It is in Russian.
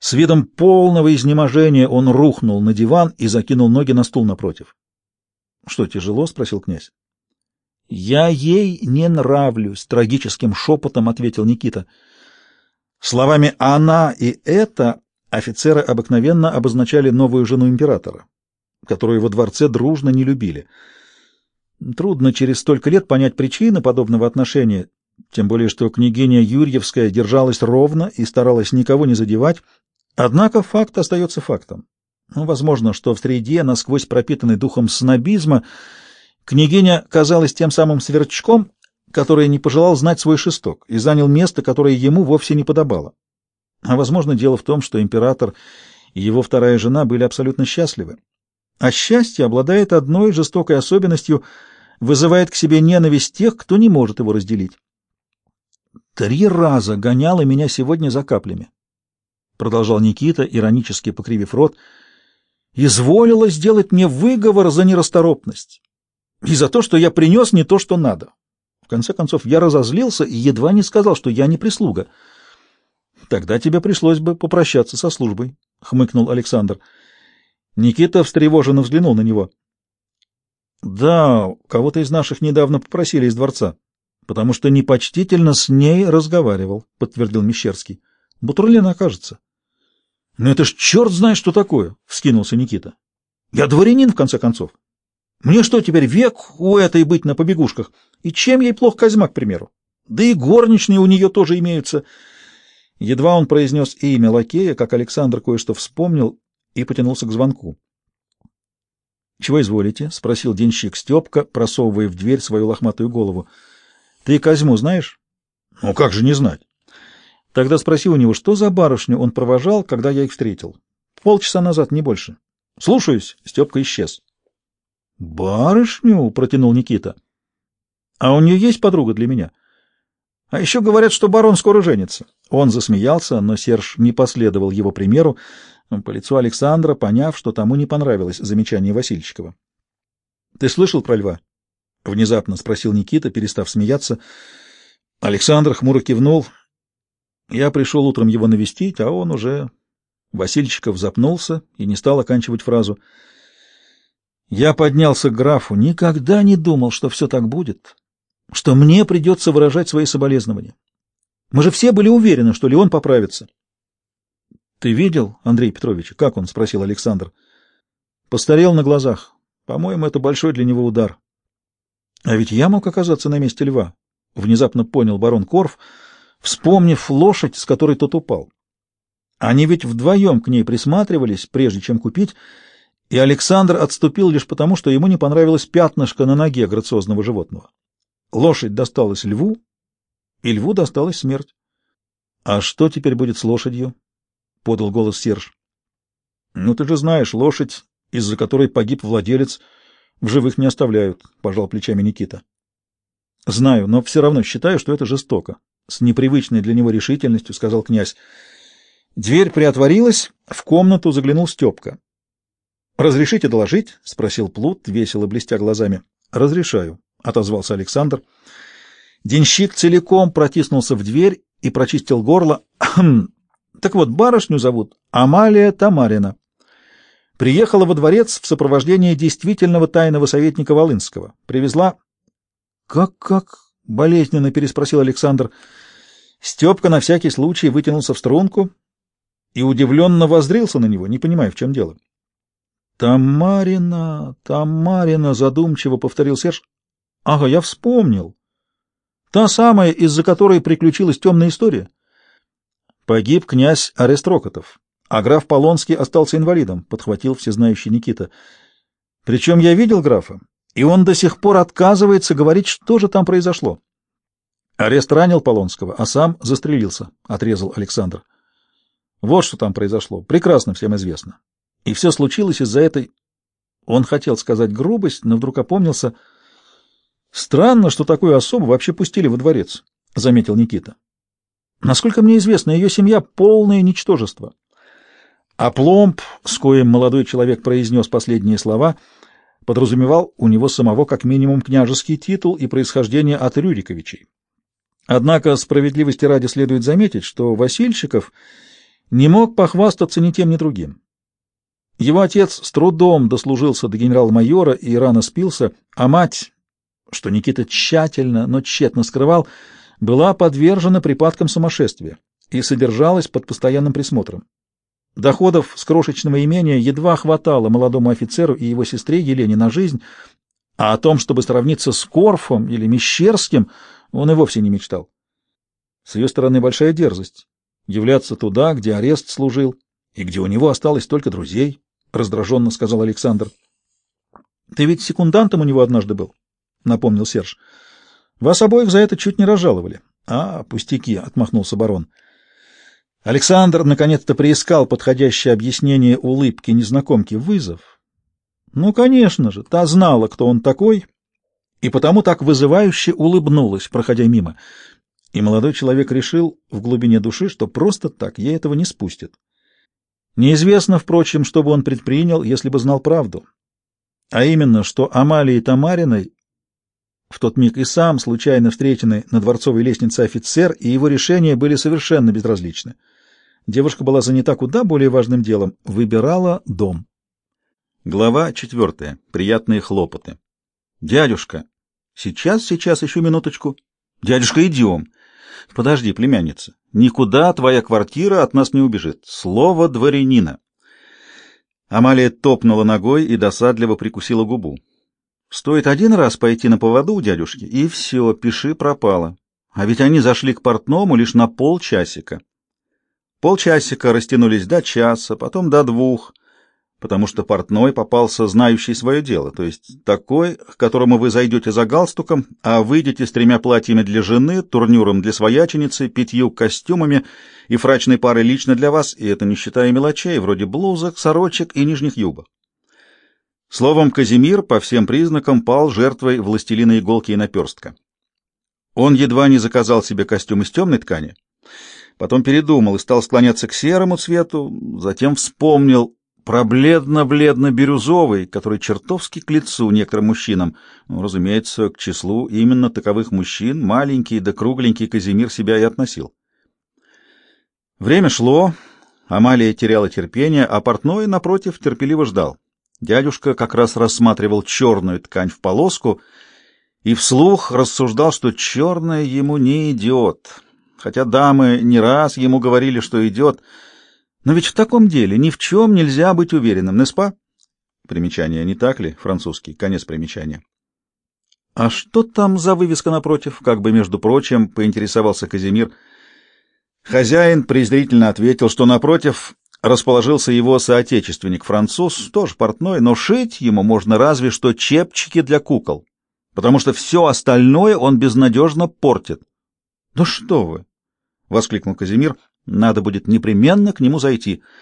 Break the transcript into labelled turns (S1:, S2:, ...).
S1: С видом полного изнеможения он рухнул на диван и закинул ноги на стул напротив. — Что, тяжело? — спросил князь. — Я ей не нравлюсь, — трагическим шепотом ответил Никита. Словами «она» и «это» офицеры обыкновенно обозначали новую жену императора, которую во дворце дружно не любили. Трудно через столько лет понять причины подобного отношения, тем более что княгиня Юрьевская держалась ровно и старалась никого не задевать, Однако факт остается фактом. Ну, возможно, что в среде, насквозь пропитанной духом снобизма, княгиня казалась тем самым сверчком, который не пожелал знать свой шесток и занял место, которое ему вовсе не подобало. А, возможно, дело в том, что император и его вторая жена были абсолютно счастливы. А счастье обладает одной жестокой особенностью — вызывает к себе ненависть тех, кто не может его разделить. Три раза гоняла меня сегодня за каплями продолжал Никита, иронически покривив рот, изволила сделать мне выговор за нерасторопность и за то, что я принес не то, что надо. В конце концов, я разозлился и едва не сказал, что я не прислуга. Тогда тебе пришлось бы попрощаться со службой, — хмыкнул Александр. Никита встревоженно взглянул на него. — Да, кого-то из наших недавно попросили из дворца, потому что непочтительно с ней разговаривал, — подтвердил Мещерский. — Бутурлина, кажется. «Ну это ж черт знает, что такое!» — вскинулся Никита. «Я дворянин, в конце концов. Мне что, теперь век у этой быть на побегушках? И чем ей плох Козьма, к примеру? Да и горничные у нее тоже имеются». Едва он произнес имя лакея, как Александр кое-что вспомнил и потянулся к звонку. «Чего изволите?» — спросил денщик Степка, просовывая в дверь свою лохматую голову. «Ты Козьму знаешь?» «Ну как же не знать?» Тогда спроси у него, что за барышню он провожал, когда я их встретил. Полчаса назад, не больше. Слушаюсь. Степка исчез. Барышню? Протянул Никита. А у нее есть подруга для меня? А еще говорят, что барон скоро женится. Он засмеялся, но Серж не последовал его примеру. По лицу Александра, поняв, что тому не понравилось замечание Васильчикова. — Ты слышал про льва? — внезапно спросил Никита, перестав смеяться. Александр хмуро кивнул. Я пришел утром его навестить, а он уже... Васильчиков запнулся и не стал оканчивать фразу. Я поднялся к графу. Никогда не думал, что все так будет, что мне придется выражать свои соболезнования. Мы же все были уверены, что Леон поправится. — Ты видел, Андрей Петрович, как он? — спросил Александр. — Постарел на глазах. По-моему, это большой для него удар. — А ведь я мог оказаться на месте льва, — внезапно понял барон Корф, — вспомнив лошадь, с которой тот упал. Они ведь вдвоем к ней присматривались, прежде чем купить, и Александр отступил лишь потому, что ему не понравилось пятнышко на ноге грациозного животного. Лошадь досталась льву, и льву досталась смерть. — А что теперь будет с лошадью? — подал голос Серж. — Ну, ты же знаешь, лошадь, из-за которой погиб владелец, в живых не оставляют, — пожал плечами Никита. — Знаю, но все равно считаю, что это жестоко с непривычной для него решительностью сказал князь. Дверь приотворилась, в комнату заглянул Степка. «Разрешите доложить?» — спросил Плут, весело блестя глазами. «Разрешаю», — отозвался Александр. Денщик целиком протиснулся в дверь и прочистил горло. «Так вот, барышню зовут Амалия Тамарина. Приехала во дворец в сопровождении действительного тайного советника Волынского. Привезла...» «Как-как?» — болезненно переспросил Александр. Степка на всякий случай вытянулся в струнку и удивленно воздрился на него, не понимая, в чем дело. «Тамарина, Тамарина!» — задумчиво повторил Серж. «Ага, я вспомнил. Та самая, из-за которой приключилась темная история. Погиб князь Арестрокотов, а граф Полонский остался инвалидом», — подхватил всезнающий Никита. «Причем я видел графа, и он до сих пор отказывается говорить, что же там произошло». Арест ранил Полонского, а сам застрелился, — отрезал Александр. Вот что там произошло. Прекрасно всем известно. И все случилось из-за этой... Он хотел сказать грубость, но вдруг опомнился. Странно, что такую особу вообще пустили во дворец, — заметил Никита. Насколько мне известно, ее семья — полное ничтожество. А пломб, с коим молодой человек произнес последние слова, подразумевал у него самого как минимум княжеский титул и происхождение от Рюриковичей. Однако справедливости ради следует заметить, что Васильчиков не мог похвастаться ни тем, ни другим. Его отец с трудом дослужился до генерал-майора и рано спился, а мать, что Никита тщательно, но тщетно скрывал, была подвержена припадкам сумасшествия и содержалась под постоянным присмотром. Доходов с крошечного имения едва хватало молодому офицеру и его сестре Елене на жизнь, а о том, чтобы сравниться с Корфом или Мещерским, он и вовсе не мечтал. С ее стороны большая дерзость — являться туда, где арест служил, и где у него осталось только друзей, — раздраженно сказал Александр. — Ты ведь секундантом у него однажды был, — напомнил Серж. — Вас обоих за это чуть не разжаловали. — А, пустяки, — отмахнулся барон. — Александр наконец-то приискал подходящее объяснение улыбки незнакомки. Вызов. Ну, конечно же, та знала, кто он такой, и потому так вызывающе улыбнулась, проходя мимо. И молодой человек решил в глубине души, что просто так ей этого не спустят. Неизвестно, впрочем, что бы он предпринял, если бы знал правду. А именно, что Амалии Тамариной в тот миг и сам, случайно встреченный на дворцовой лестнице офицер, и его решения были совершенно безразличны. Девушка была занята куда более важным делом — выбирала дом. Глава четвертая. Приятные хлопоты. «Дядюшка!» «Сейчас, сейчас, еще минуточку!» «Дядюшка, идем!» «Подожди, племянница, никуда твоя квартира от нас не убежит. Слово дворянина!» Амалия топнула ногой и досадливо прикусила губу. «Стоит один раз пойти на поводу у дядюшки, и все, пиши пропало. А ведь они зашли к портному лишь на полчасика. Полчасика растянулись до часа, потом до двух, потому что портной попался знающий свое дело, то есть такой, к которому вы зайдете за галстуком, а выйдете с тремя платьями для жены, турнюром для свояченицы, пятью костюмами и фрачной парой лично для вас, и это не считая мелочей, вроде блузок, сорочек и нижних юбок. Словом, Казимир по всем признакам пал жертвой властелина иголки и наперстка. Он едва не заказал себе костюм из темной ткани, Потом передумал и стал склоняться к серому цвету, затем вспомнил про бледно-бледно-бирюзовый, который чертовски к лицу некоторым мужчинам. Ну, разумеется, к числу именно таковых мужчин маленький да кругленький Казимир себя и относил. Время шло, Амалия теряла терпение, а портной, напротив, терпеливо ждал. Дядюшка как раз рассматривал черную ткань в полоску и вслух рассуждал, что черная ему не идет хотя дамы не раз ему говорили, что идет. Но ведь в таком деле ни в чем нельзя быть уверенным, не спа? Примечание, не так ли, французский? Конец примечания. А что там за вывеска напротив? Как бы, между прочим, поинтересовался Казимир. Хозяин презрительно ответил, что напротив расположился его соотечественник, француз, тоже портной, но шить ему можно разве что чепчики для кукол, потому что все остальное он безнадежно портит. — Да что вы! — воскликнул Казимир. — Надо будет непременно к нему зайти. —